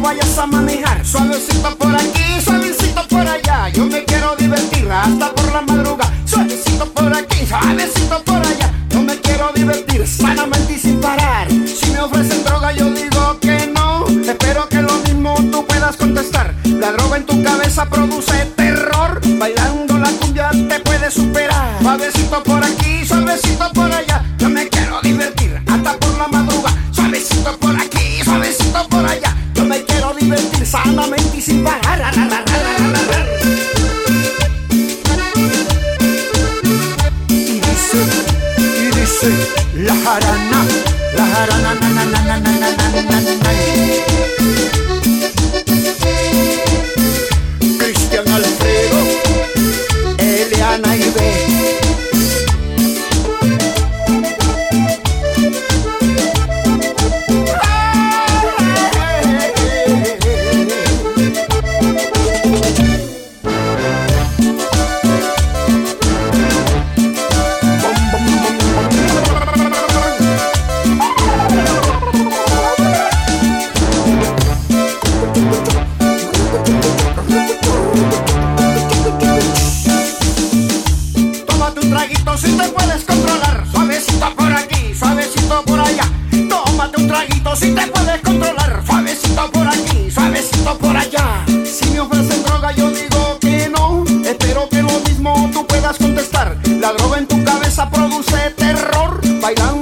vayas a manejar. Suavecito por aquí, suavecito por allá. Yo me quiero divertir hasta por la madrugada. Suavecito por aquí, suavecito por allá. Yo me quiero divertir sanamente y sin parar. Si me ofrecen droga, yo digo que no. Espero que lo mismo tú puedas contestar. La droga en tu cabeza produce terror. Bailando la cumbia te puede superar. Suavecito por aquí, suavecito sanamente y sin parar. Ra, ra, ra, ra, ra, ra, ra. Y dice, y dice, la jarana, la jarana, na, na, na, na, na, na, na, na, na. Si te puedes controlar, suavecito por aquí, suavecito por allá. Si me ofrecen droga, yo digo que no. Espero que lo mismo tú puedas contestar. La droga en tu cabeza produce terror. Bailando